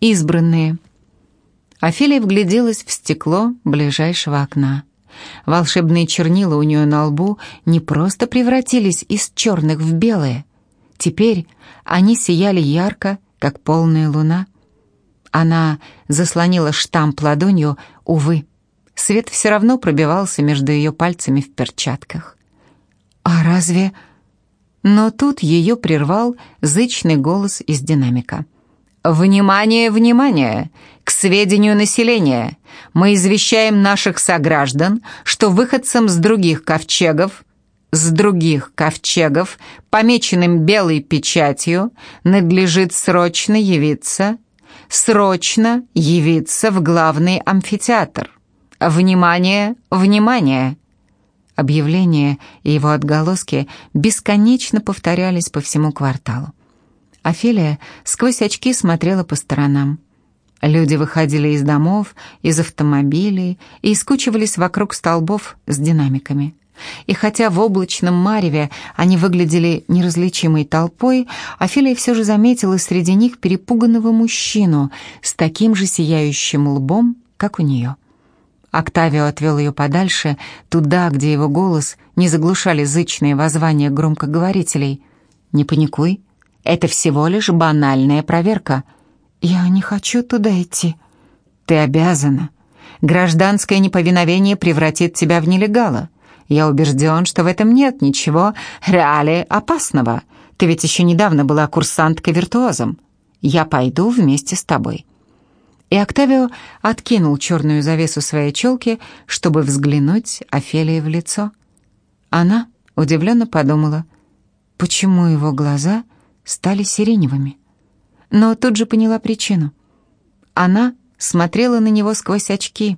Избранные. Офелия вгляделась в стекло ближайшего окна. Волшебные чернила у нее на лбу не просто превратились из черных в белые. Теперь они сияли ярко, как полная луна. Она заслонила штамп ладонью, увы. Свет все равно пробивался между ее пальцами в перчатках. «А разве...» Но тут ее прервал зычный голос из динамика. «Внимание, внимание! К сведению населения! Мы извещаем наших сограждан, что выходцам с других ковчегов с других ковчегов, помеченным белой печатью, надлежит срочно явиться, срочно явиться в главный амфитеатр. Внимание, внимание! Объявления и его отголоски бесконечно повторялись по всему кварталу. Офелия сквозь очки смотрела по сторонам. Люди выходили из домов, из автомобилей и скучивались вокруг столбов с динамиками. И хотя в облачном мареве они выглядели неразличимой толпой, Офелия все же заметила среди них перепуганного мужчину с таким же сияющим лбом, как у нее. Октавио отвел ее подальше, туда, где его голос не заглушали зычные воззвания громкоговорителей. «Не паникуй, это всего лишь банальная проверка. Я не хочу туда идти. Ты обязана. Гражданское неповиновение превратит тебя в нелегала. Я убежден, что в этом нет ничего реали опасного. Ты ведь еще недавно была курсанткой-виртуозом. Я пойду вместе с тобой». И Октавио откинул черную завесу своей челки, чтобы взглянуть Офелии в лицо. Она удивленно подумала, почему его глаза — стали сиреневыми. Но тут же поняла причину. Она смотрела на него сквозь очки,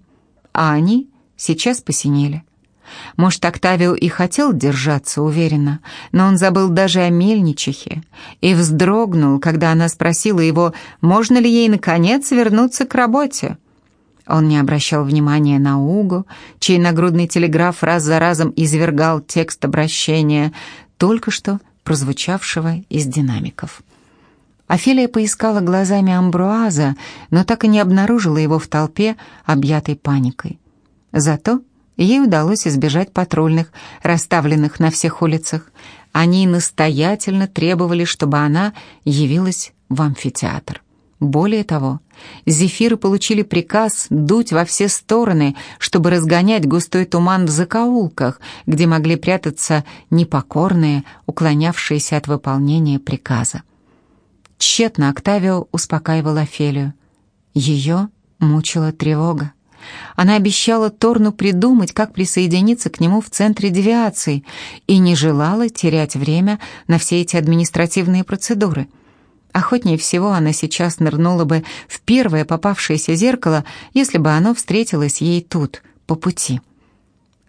а они сейчас посинели. Может, Октавио и хотел держаться уверенно, но он забыл даже о мельничихе и вздрогнул, когда она спросила его, можно ли ей, наконец, вернуться к работе. Он не обращал внимания на Угу, чей нагрудный телеграф раз за разом извергал текст обращения, только что прозвучавшего из динамиков. Офелия поискала глазами Амбруаза, но так и не обнаружила его в толпе, объятой паникой. Зато ей удалось избежать патрульных, расставленных на всех улицах. Они настоятельно требовали, чтобы она явилась в амфитеатр. Более того, зефиры получили приказ дуть во все стороны, чтобы разгонять густой туман в закоулках, где могли прятаться непокорные, уклонявшиеся от выполнения приказа. Тщетно Октавио успокаивал Офелию. Ее мучила тревога. Она обещала Торну придумать, как присоединиться к нему в центре девиации, и не желала терять время на все эти административные процедуры — Охотнее всего она сейчас нырнула бы в первое попавшееся зеркало, если бы оно встретилось ей тут, по пути.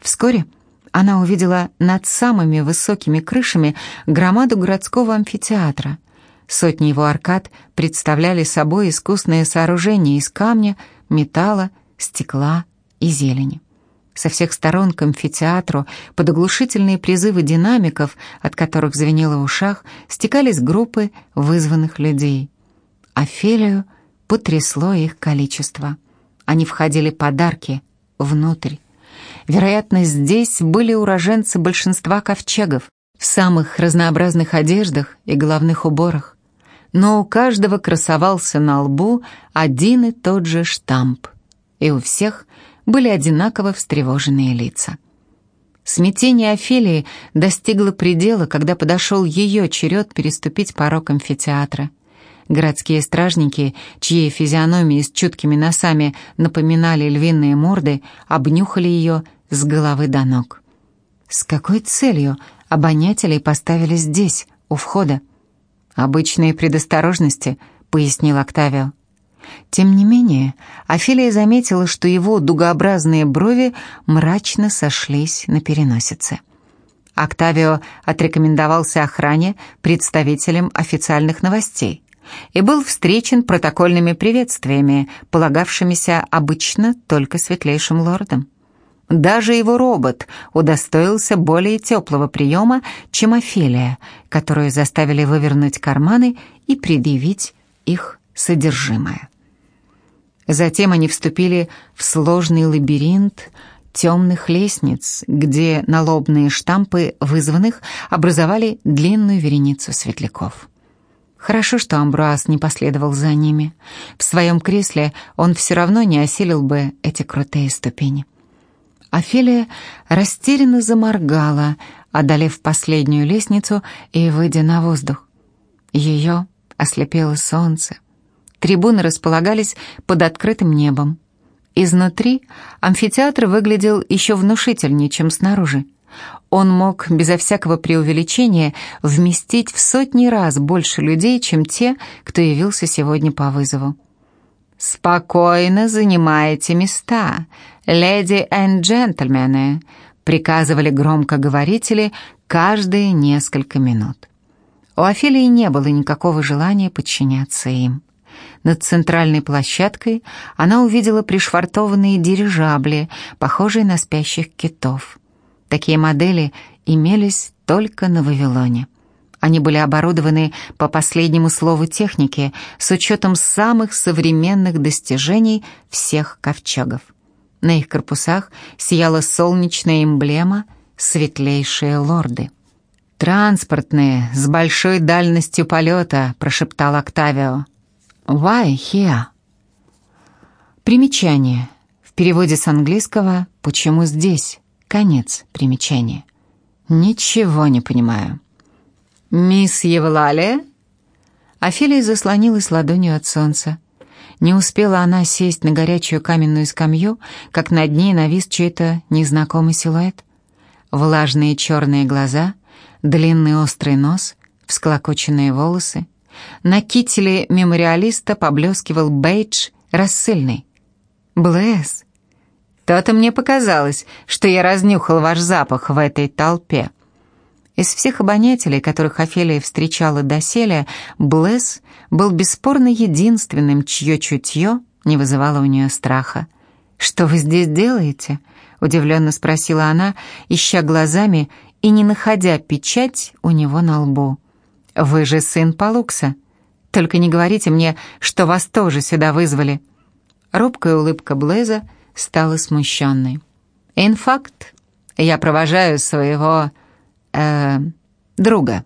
Вскоре она увидела над самыми высокими крышами громаду городского амфитеатра. Сотни его аркад представляли собой искусное сооружение из камня, металла, стекла и зелени. Со всех сторон к амфитеатру под оглушительные призывы динамиков, от которых звенело в ушах, стекались группы вызванных людей. Офелию потрясло их количество. Они входили подарки внутрь. Вероятно, здесь были уроженцы большинства ковчегов, в самых разнообразных одеждах и головных уборах. Но у каждого красовался на лбу один и тот же штамп. И у всех были одинаково встревоженные лица. Смятение Офелии достигло предела, когда подошел ее черед переступить порог амфитеатра. Городские стражники, чьи физиономии с чуткими носами напоминали львиные морды, обнюхали ее с головы до ног. С какой целью обонятелей поставили здесь, у входа? «Обычные предосторожности», — пояснил Октавио. Тем не менее, Офелия заметила, что его дугообразные брови мрачно сошлись на переносице. Октавио отрекомендовался охране представителем официальных новостей и был встречен протокольными приветствиями, полагавшимися обычно только светлейшим лордам. Даже его робот удостоился более теплого приема, чем Офелия, которую заставили вывернуть карманы и предъявить их содержимое. Затем они вступили в сложный лабиринт темных лестниц, где налобные штампы вызванных образовали длинную вереницу светляков. Хорошо, что Амбруаз не последовал за ними. В своем кресле он все равно не осилил бы эти крутые ступени. Офелия растерянно заморгала, одолев последнюю лестницу и выйдя на воздух. Ее ослепило солнце. Трибуны располагались под открытым небом. Изнутри амфитеатр выглядел еще внушительнее, чем снаружи. Он мог безо всякого преувеличения вместить в сотни раз больше людей, чем те, кто явился сегодня по вызову. «Спокойно занимайте места, леди и джентльмены», приказывали громкоговорители каждые несколько минут. У Офелии не было никакого желания подчиняться им. Над центральной площадкой она увидела пришвартованные дирижабли, похожие на спящих китов. Такие модели имелись только на Вавилоне. Они были оборудованы по последнему слову техники с учетом самых современных достижений всех ковчегов. На их корпусах сияла солнечная эмблема «Светлейшие лорды». «Транспортные, с большой дальностью полета», — прошептал Октавио. «Why here?» Примечание. В переводе с английского «почему здесь?» Конец примечания. Ничего не понимаю. «Мисс Евлалия?» Офелия заслонилась ладонью от солнца. Не успела она сесть на горячую каменную скамью, как над ней навис чей-то незнакомый силуэт. Влажные черные глаза, длинный острый нос, всклокоченные волосы — на кителе мемориалиста поблескивал бейдж рассыльный. «Блэс, то-то мне показалось, что я разнюхал ваш запах в этой толпе». Из всех обонятелей, которых Офелия встречала доселе, Блэс был бесспорно единственным, чье чутье не вызывало у нее страха. «Что вы здесь делаете?» — удивленно спросила она, ища глазами и не находя печать у него на лбу. «Вы же сын Палукса. Только не говорите мне, что вас тоже сюда вызвали». Робкая улыбка Блеза стала смущенной. «Инфакт, я провожаю своего... Э, друга».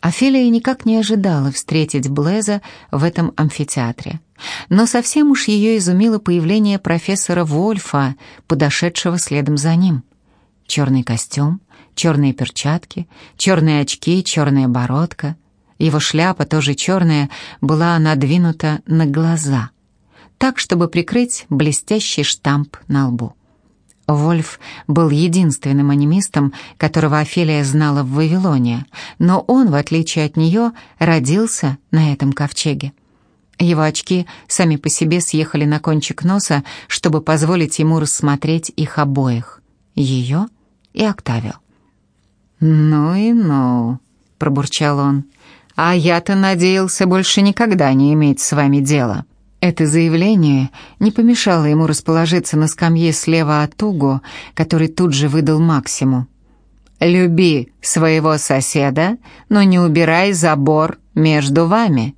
Офелия никак не ожидала встретить Блеза в этом амфитеатре. Но совсем уж ее изумило появление профессора Вольфа, подошедшего следом за ним. Черный костюм, черные перчатки, черные очки, черная бородка. Его шляпа, тоже черная, была надвинута на глаза, так, чтобы прикрыть блестящий штамп на лбу. Вольф был единственным анимистом, которого Офелия знала в Вавилоне, но он, в отличие от нее, родился на этом ковчеге. Его очки сами по себе съехали на кончик носа, чтобы позволить ему рассмотреть их обоих, ее и Октавио. «Ну и ну», — пробурчал он, — «а я-то надеялся больше никогда не иметь с вами дела». Это заявление не помешало ему расположиться на скамье слева от Уго, который тут же выдал Максиму. «Люби своего соседа, но не убирай забор между вами».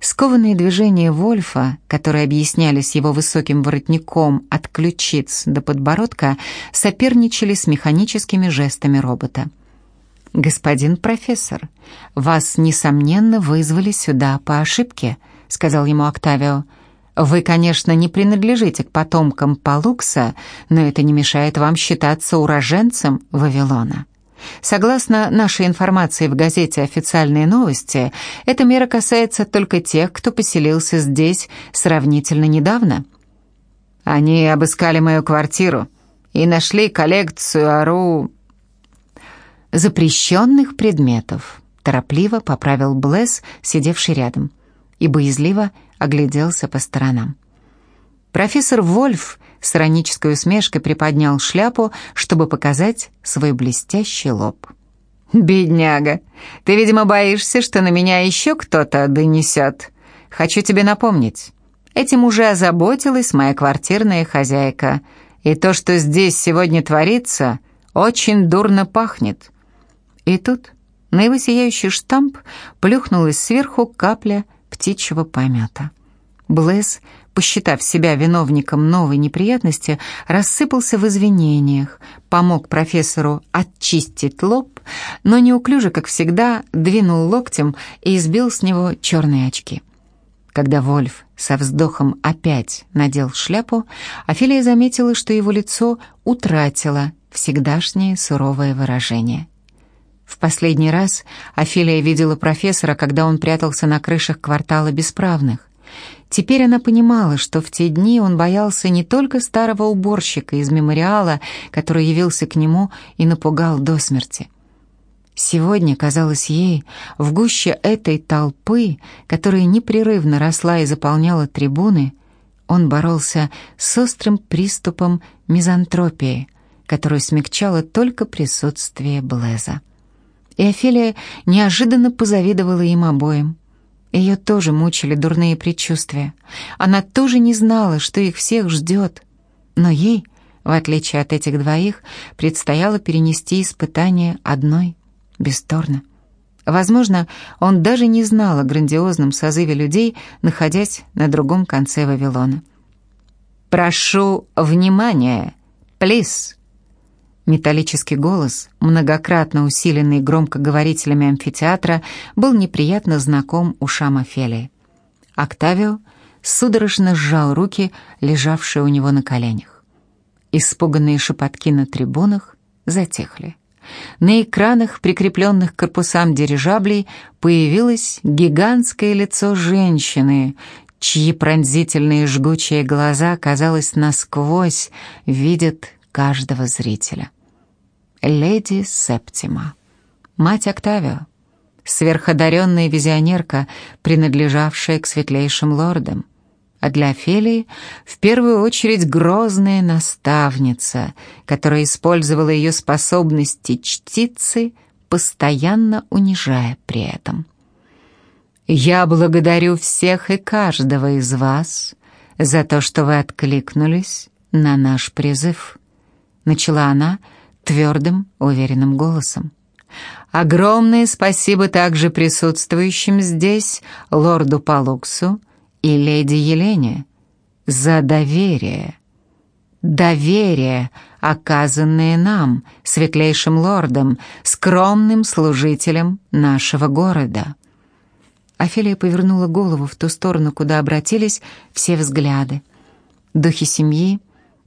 Скованные движения Вольфа, которые объяснялись его высоким воротником от ключиц до подбородка, соперничали с механическими жестами робота. «Господин профессор, вас, несомненно, вызвали сюда по ошибке», — сказал ему Октавио. «Вы, конечно, не принадлежите к потомкам Палукса, но это не мешает вам считаться уроженцем Вавилона». Согласно нашей информации в газете «Официальные новости», эта мера касается только тех, кто поселился здесь сравнительно недавно. Они обыскали мою квартиру и нашли коллекцию ору... запрещенных предметов, торопливо поправил Блесс, сидевший рядом, и боязливо огляделся по сторонам. Профессор Вольф с иронической усмешкой приподнял шляпу, чтобы показать свой блестящий лоб. «Бедняга, ты, видимо, боишься, что на меня еще кто-то донесет. Хочу тебе напомнить, этим уже озаботилась моя квартирная хозяйка, и то, что здесь сегодня творится, очень дурно пахнет». И тут на его сияющий штамп плюхнулась сверху капля птичьего помета. Блэс, посчитав себя виновником новой неприятности, рассыпался в извинениях, помог профессору очистить лоб, но неуклюже, как всегда, двинул локтем и избил с него черные очки. Когда Вольф со вздохом опять надел шляпу, Офелия заметила, что его лицо утратило всегдашнее суровое выражение. В последний раз Офелия видела профессора, когда он прятался на крышах квартала бесправных. Теперь она понимала, что в те дни он боялся не только старого уборщика из мемориала, который явился к нему и напугал до смерти. Сегодня, казалось ей, в гуще этой толпы, которая непрерывно росла и заполняла трибуны, он боролся с острым приступом мизантропии, которую смягчало только присутствие Блеза. И Офелия неожиданно позавидовала им обоим. Ее тоже мучили дурные предчувствия. Она тоже не знала, что их всех ждет. Но ей, в отличие от этих двоих, предстояло перенести испытание одной, бесторно. Возможно, он даже не знал о грандиозном созыве людей, находясь на другом конце Вавилона. «Прошу внимания! Плиз!» Металлический голос, многократно усиленный громкоговорителями амфитеатра, был неприятно знаком ушам Офелии. Октавио судорожно сжал руки, лежавшие у него на коленях. Испуганные шепотки на трибунах затихли. На экранах, прикрепленных к корпусам дирижаблей, появилось гигантское лицо женщины, чьи пронзительные жгучие глаза, казалось, насквозь видят каждого зрителя леди Септима, мать Октавио, сверходаренная визионерка, принадлежавшая к светлейшим лордам, а для Офелии в первую очередь грозная наставница, которая использовала ее способности чтицы, постоянно унижая при этом. «Я благодарю всех и каждого из вас за то, что вы откликнулись на наш призыв», — начала она, — твердым, уверенным голосом. Огромное спасибо также присутствующим здесь лорду Палуксу и леди Елене за доверие. Доверие, оказанное нам, светлейшим лордом, скромным служителям нашего города. Офелия повернула голову в ту сторону, куда обратились все взгляды. Духи семьи,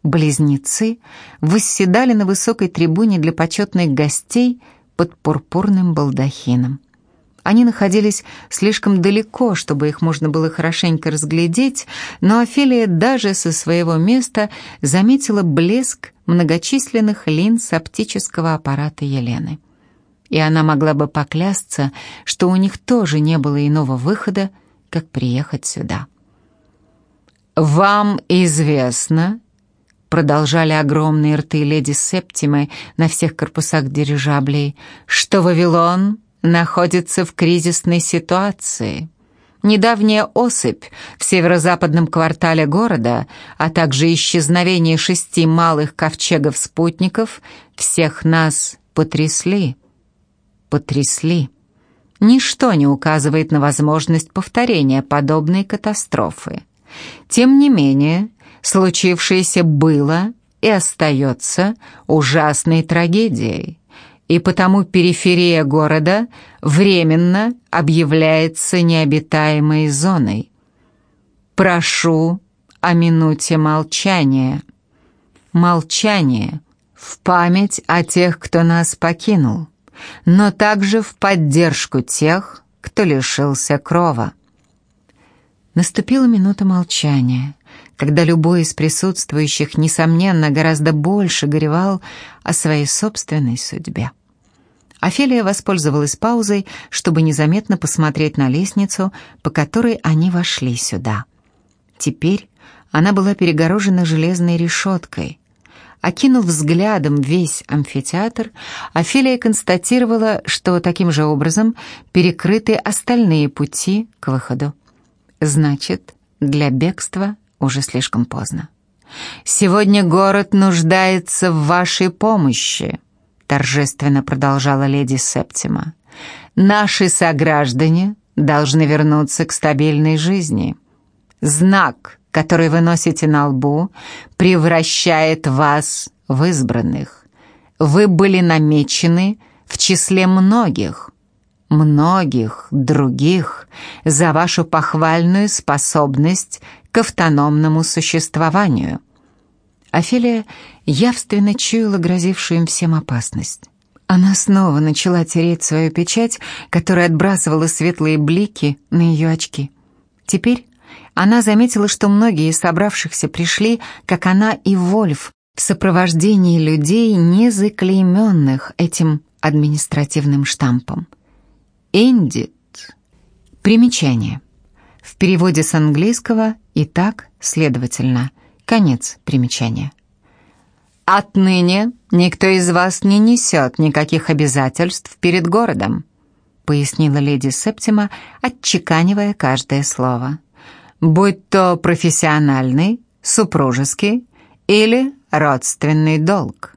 Близнецы восседали на высокой трибуне для почетных гостей под пурпурным балдахином. Они находились слишком далеко, чтобы их можно было хорошенько разглядеть, но Офелия даже со своего места заметила блеск многочисленных линз оптического аппарата Елены. И она могла бы поклясться, что у них тоже не было иного выхода, как приехать сюда. «Вам известно, продолжали огромные рты леди Септимы на всех корпусах дирижаблей, что Вавилон находится в кризисной ситуации. Недавняя особь в северо-западном квартале города, а также исчезновение шести малых ковчегов-спутников всех нас потрясли. Потрясли. Ничто не указывает на возможность повторения подобной катастрофы. Тем не менее, случившееся было и остается ужасной трагедией, и потому периферия города временно объявляется необитаемой зоной. Прошу о минуте молчания. Молчание в память о тех, кто нас покинул, но также в поддержку тех, кто лишился крова. Наступила минута молчания когда любой из присутствующих, несомненно, гораздо больше горевал о своей собственной судьбе. Офелия воспользовалась паузой, чтобы незаметно посмотреть на лестницу, по которой они вошли сюда. Теперь она была перегорожена железной решеткой. Окинув взглядом весь амфитеатр, Офелия констатировала, что таким же образом перекрыты остальные пути к выходу. Значит, для бегства уже слишком поздно. «Сегодня город нуждается в вашей помощи», торжественно продолжала леди Септима. «Наши сограждане должны вернуться к стабильной жизни. Знак, который вы носите на лбу, превращает вас в избранных. Вы были намечены в числе многих, многих других за вашу похвальную способность к автономному существованию. Офелия явственно чуяла грозившую им всем опасность. Она снова начала тереть свою печать, которая отбрасывала светлые блики на ее очки. Теперь она заметила, что многие из собравшихся пришли, как она и Вольф, в сопровождении людей, не заклейменных этим административным штампом. «Эндит». Примечание. В переводе с английского и так, следовательно, конец примечания. «Отныне никто из вас не несет никаких обязательств перед городом», пояснила леди Септима, отчеканивая каждое слово. «Будь то профессиональный, супружеский или родственный долг.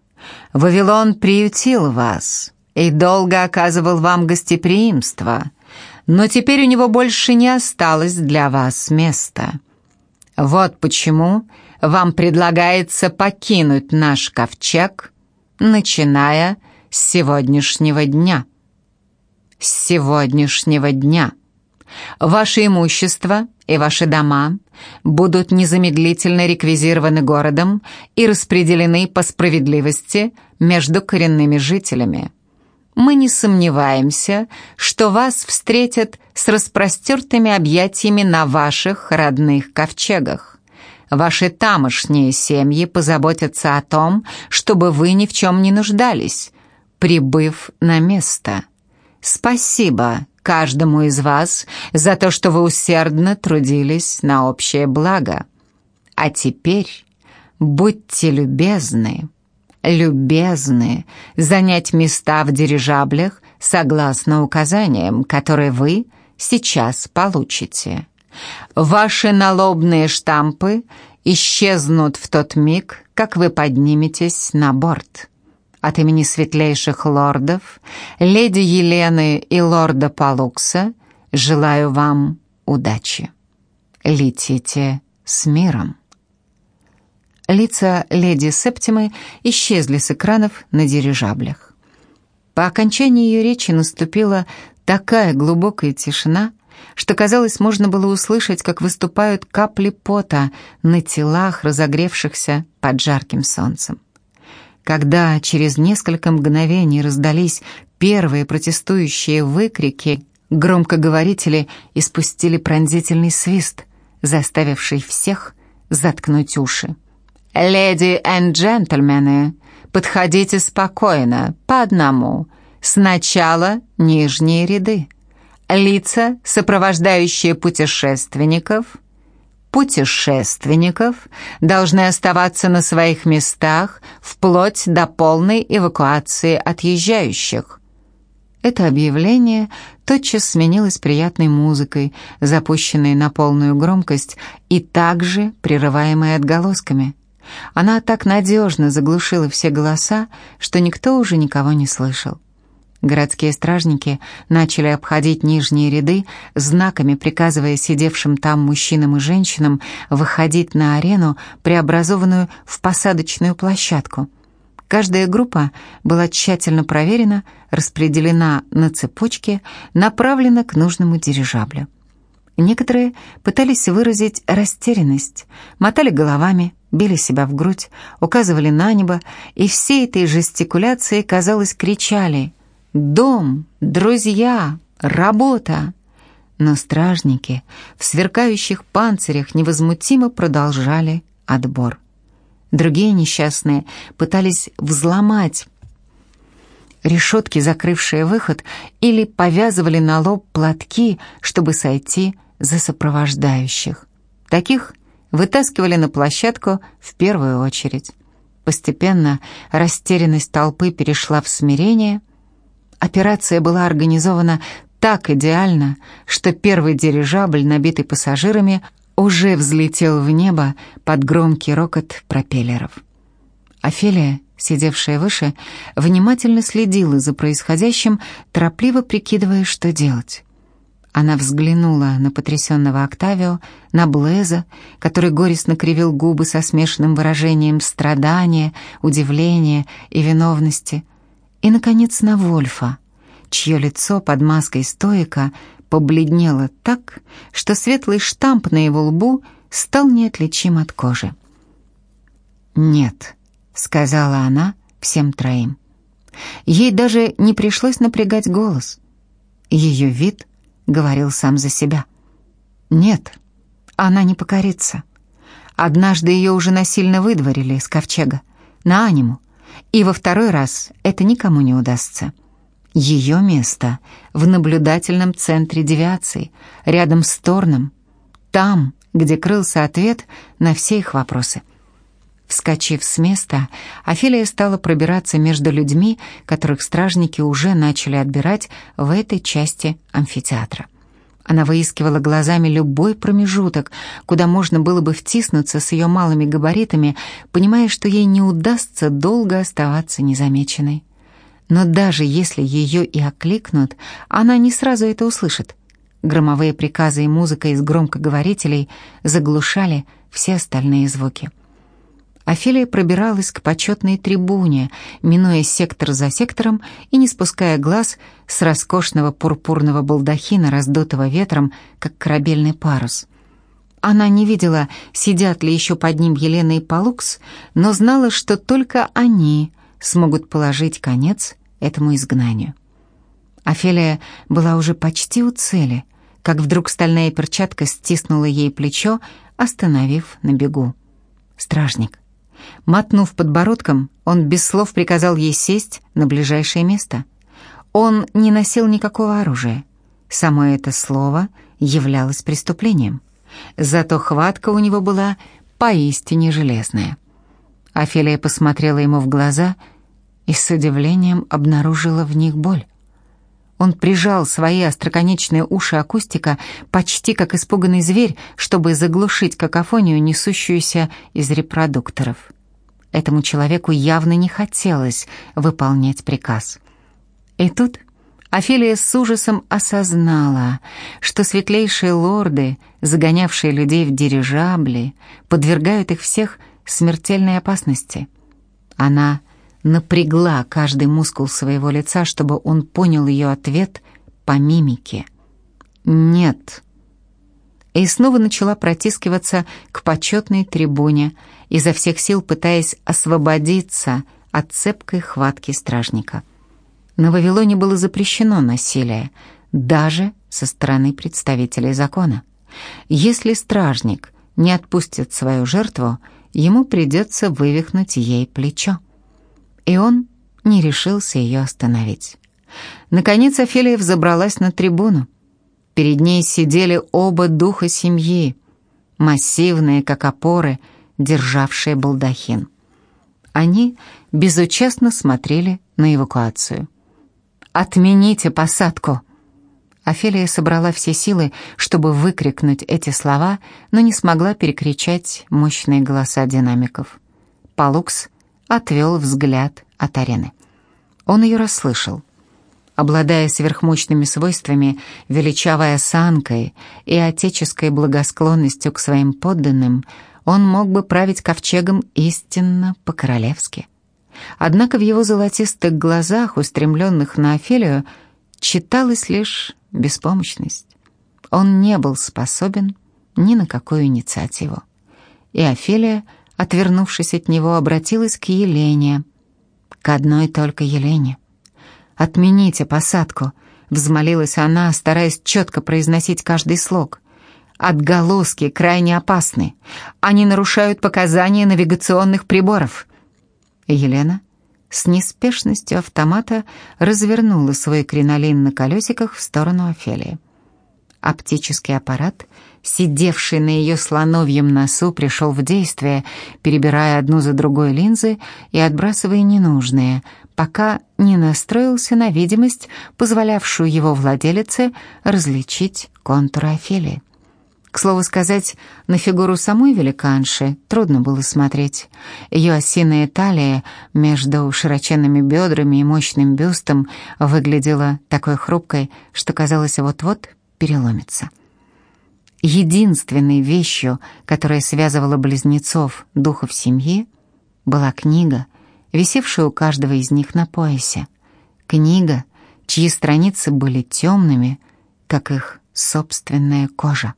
Вавилон приютил вас и долго оказывал вам гостеприимство, но теперь у него больше не осталось для вас места. Вот почему вам предлагается покинуть наш ковчег, начиная с сегодняшнего дня. С сегодняшнего дня. Ваше имущество и ваши дома будут незамедлительно реквизированы городом и распределены по справедливости между коренными жителями. Мы не сомневаемся, что вас встретят с распростертыми объятиями на ваших родных ковчегах. Ваши тамошние семьи позаботятся о том, чтобы вы ни в чем не нуждались, прибыв на место. Спасибо каждому из вас за то, что вы усердно трудились на общее благо. А теперь будьте любезны, любезны занять места в дирижаблях согласно указаниям, которые вы сейчас получите. Ваши налобные штампы исчезнут в тот миг, как вы подниметесь на борт. От имени светлейших лордов, леди Елены и лорда Палукса желаю вам удачи. Летите с миром. Лица леди Септимы исчезли с экранов на дирижаблях. По окончании ее речи наступила такая глубокая тишина, что, казалось, можно было услышать, как выступают капли пота на телах, разогревшихся под жарким солнцем. Когда через несколько мгновений раздались первые протестующие выкрики, громкоговорители испустили пронзительный свист, заставивший всех заткнуть уши. «Леди и джентльмены, подходите спокойно, по одному. Сначала нижние ряды» лица, сопровождающие путешественников, путешественников должны оставаться на своих местах вплоть до полной эвакуации отъезжающих. Это объявление тотчас сменилось приятной музыкой, запущенной на полную громкость и также прерываемой отголосками. Она так надежно заглушила все голоса, что никто уже никого не слышал. Городские стражники начали обходить нижние ряды, знаками приказывая сидевшим там мужчинам и женщинам выходить на арену, преобразованную в посадочную площадку. Каждая группа была тщательно проверена, распределена на цепочке, направлена к нужному дирижаблю. Некоторые пытались выразить растерянность, мотали головами, били себя в грудь, указывали на небо, и всей этой жестикуляцией, казалось, кричали дом, друзья, работа. Но стражники в сверкающих панцирях невозмутимо продолжали отбор. Другие несчастные пытались взломать решетки, закрывшие выход, или повязывали на лоб платки, чтобы сойти за сопровождающих. Таких вытаскивали на площадку в первую очередь. Постепенно растерянность толпы перешла в смирение – Операция была организована так идеально, что первый дирижабль, набитый пассажирами, уже взлетел в небо под громкий рокот пропеллеров. Офелия, сидевшая выше, внимательно следила за происходящим, торопливо прикидывая, что делать. Она взглянула на потрясенного Октавио, на Блеза, который горестно кривил губы со смешанным выражением страдания, удивления и виновности, и, наконец, на Вольфа, чье лицо под маской стоика побледнело так, что светлый штамп на его лбу стал неотличим от кожи. «Нет», — сказала она всем троим. Ей даже не пришлось напрягать голос. Ее вид говорил сам за себя. Нет, она не покорится. Однажды ее уже насильно выдворили из ковчега, на аниму, и во второй раз это никому не удастся. Ее место в наблюдательном центре девиации, рядом с Торном, там, где крылся ответ на все их вопросы. Вскочив с места, Офелия стала пробираться между людьми, которых стражники уже начали отбирать в этой части амфитеатра. Она выискивала глазами любой промежуток, куда можно было бы втиснуться с ее малыми габаритами, понимая, что ей не удастся долго оставаться незамеченной. Но даже если ее и окликнут, она не сразу это услышит. Громовые приказы и музыка из громкоговорителей заглушали все остальные звуки. Офелия пробиралась к почетной трибуне, минуя сектор за сектором и не спуская глаз с роскошного пурпурного балдахина, раздутого ветром, как корабельный парус. Она не видела, сидят ли еще под ним Елена и Палукс, но знала, что только они смогут положить конец этому изгнанию. Офелия была уже почти у цели, как вдруг стальная перчатка стиснула ей плечо, остановив на бегу. Стражник. Мотнув подбородком, он без слов приказал ей сесть на ближайшее место. Он не носил никакого оружия. Само это слово являлось преступлением. Зато хватка у него была поистине железная. Офелия посмотрела ему в глаза и с удивлением обнаружила в них боль. Он прижал свои остроконечные уши акустика почти как испуганный зверь, чтобы заглушить какофонию, несущуюся из репродукторов. Этому человеку явно не хотелось выполнять приказ. И тут Офелия с ужасом осознала, что светлейшие лорды, загонявшие людей в дирижабли, подвергают их всех смертельной опасности. Она напрягла каждый мускул своего лица, чтобы он понял ее ответ по мимике. «Нет». И снова начала протискиваться к почетной трибуне, изо всех сил пытаясь освободиться от цепкой хватки стражника. На Вавилоне было запрещено насилие, даже со стороны представителей закона. Если стражник не отпустит свою жертву, ему придется вывихнуть ей плечо и он не решился ее остановить. Наконец Офелия взобралась на трибуну. Перед ней сидели оба духа семьи, массивные, как опоры, державшие балдахин. Они безучастно смотрели на эвакуацию. «Отмените посадку!» Офелия собрала все силы, чтобы выкрикнуть эти слова, но не смогла перекричать мощные голоса динамиков. Палукс отвел взгляд от арены. Он ее расслышал. Обладая сверхмощными свойствами, величавой осанкой и отеческой благосклонностью к своим подданным, он мог бы править ковчегом истинно по-королевски. Однако в его золотистых глазах, устремленных на Офелию, читалась лишь беспомощность. Он не был способен ни на какую инициативу. И Офелия — отвернувшись от него, обратилась к Елене. К одной только Елене. «Отмените посадку», — взмолилась она, стараясь четко произносить каждый слог. «Отголоски крайне опасны. Они нарушают показания навигационных приборов». Елена с неспешностью автомата развернула свой кринолин на колесиках в сторону Офелии. Оптический аппарат — сидевший на ее слоновьем носу, пришел в действие, перебирая одну за другой линзы и отбрасывая ненужные, пока не настроился на видимость, позволявшую его владелице различить контур Офелии. К слову сказать, на фигуру самой великанши трудно было смотреть. Ее осиная талия между широченными бедрами и мощным бюстом выглядела такой хрупкой, что казалось вот-вот переломится. Единственной вещью, которая связывала близнецов, духов семьи, была книга, висевшая у каждого из них на поясе. Книга, чьи страницы были темными, как их собственная кожа.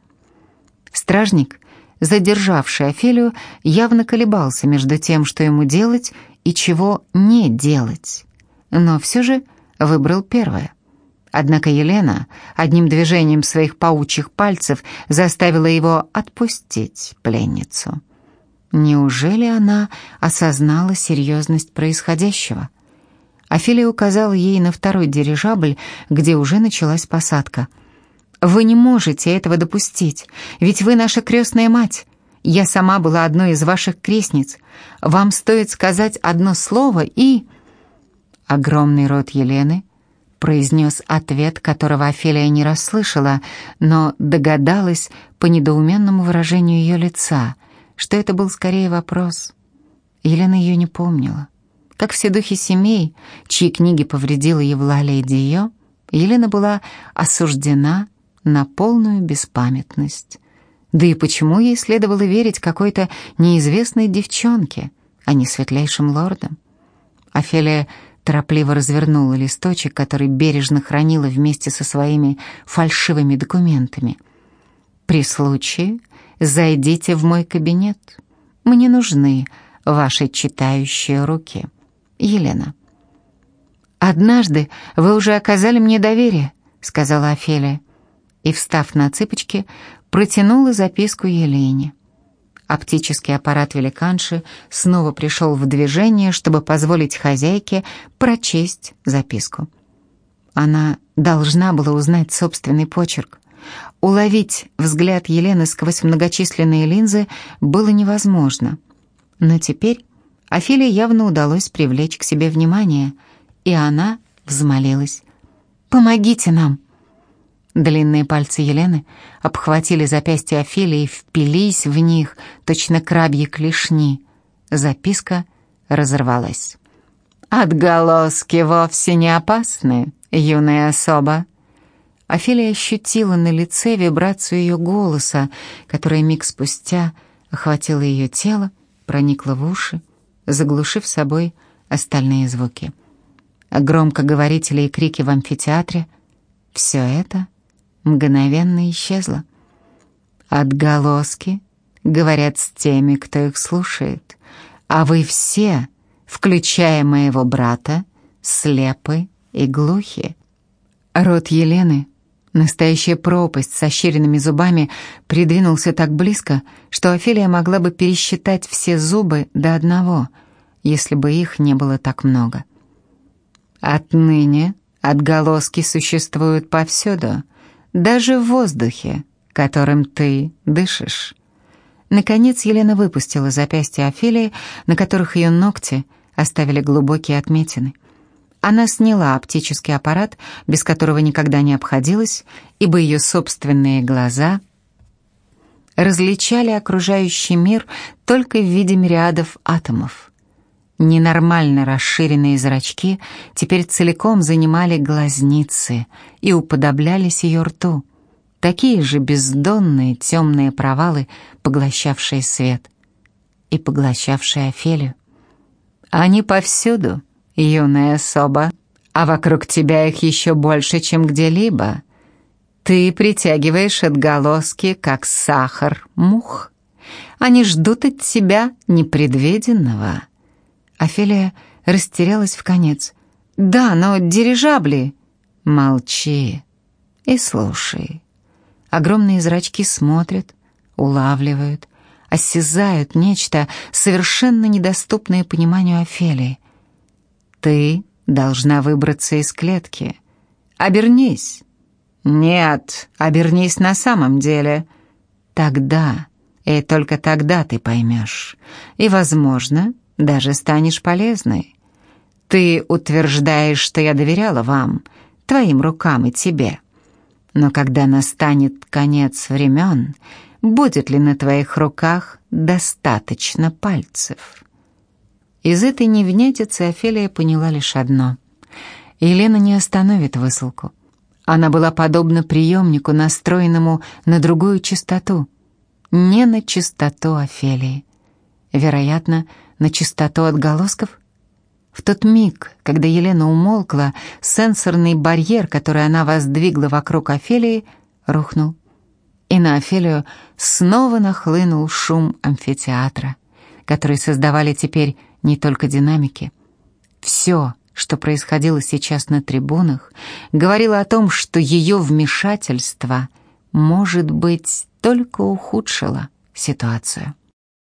Стражник, задержавший Офелию, явно колебался между тем, что ему делать и чего не делать, но все же выбрал первое. Однако Елена одним движением своих паучьих пальцев заставила его отпустить пленницу. Неужели она осознала серьезность происходящего? Офелия указала ей на второй дирижабль, где уже началась посадка. «Вы не можете этого допустить, ведь вы наша крестная мать. Я сама была одной из ваших крестниц. Вам стоит сказать одно слово и...» Огромный рот Елены произнес ответ, которого Офелия не расслышала, но догадалась по недоуменному выражению ее лица, что это был скорее вопрос. Елена ее не помнила. Как все духи семей, чьи книги повредила Евлалия Дио, Елена была осуждена на полную беспамятность. Да и почему ей следовало верить какой-то неизвестной девчонке, а не светлейшим лордам? Офелия торопливо развернула листочек, который бережно хранила вместе со своими фальшивыми документами. «При случае зайдите в мой кабинет. Мне нужны ваши читающие руки». Елена. «Однажды вы уже оказали мне доверие», — сказала Офелия. И, встав на цыпочки, протянула записку Елене. Оптический аппарат великанши снова пришел в движение, чтобы позволить хозяйке прочесть записку. Она должна была узнать собственный почерк. Уловить взгляд Елены сквозь многочисленные линзы было невозможно. Но теперь Офелии явно удалось привлечь к себе внимание, и она взмолилась. «Помогите нам!» Длинные пальцы Елены обхватили запястья Офелии и впились в них, точно крабьи клешни. Записка разорвалась. «Отголоски вовсе не опасны, юная особа». Офелия ощутила на лице вибрацию ее голоса, которая миг спустя охватила ее тело, проникла в уши, заглушив собой остальные звуки. Громкоговорители и крики в амфитеатре — все это мгновенно исчезло. Отголоски говорят с теми, кто их слушает, а вы все, включая моего брата, слепы и глухи. Рот Елены — Настоящая пропасть с ощеренными зубами придвинулся так близко, что Офелия могла бы пересчитать все зубы до одного, если бы их не было так много. Отныне отголоски существуют повсюду, даже в воздухе, которым ты дышишь. Наконец Елена выпустила запястья Офелии, на которых ее ногти оставили глубокие отметины. Она сняла оптический аппарат, без которого никогда не обходилась, ибо ее собственные глаза различали окружающий мир только в виде мириадов атомов. Ненормально расширенные зрачки теперь целиком занимали глазницы и уподоблялись ее рту. Такие же бездонные темные провалы, поглощавшие свет и поглощавшие Офелию. Они повсюду — юная особа, а вокруг тебя их еще больше, чем где-либо. Ты притягиваешь отголоски, как сахар, мух. Они ждут от тебя непредвиденного». Офелия растерялась в конец. «Да, но дирижабли...» «Молчи и слушай». Огромные зрачки смотрят, улавливают, осязают нечто, совершенно недоступное пониманию Офелии. Ты должна выбраться из клетки. Обернись. Нет, обернись на самом деле. Тогда, и только тогда ты поймешь. И, возможно, даже станешь полезной. Ты утверждаешь, что я доверяла вам, твоим рукам и тебе. Но когда настанет конец времен, будет ли на твоих руках достаточно пальцев?» Из этой невнятицы Офелия поняла лишь одно. Елена не остановит высылку. Она была подобна приемнику, настроенному на другую частоту. Не на частоту Офелии. Вероятно, на частоту отголосков? В тот миг, когда Елена умолкла, сенсорный барьер, который она воздвигла вокруг Офелии, рухнул. И на Офелию снова нахлынул шум амфитеатра, который создавали теперь не только динамики. Все, что происходило сейчас на трибунах, говорило о том, что ее вмешательство, может быть, только ухудшило ситуацию.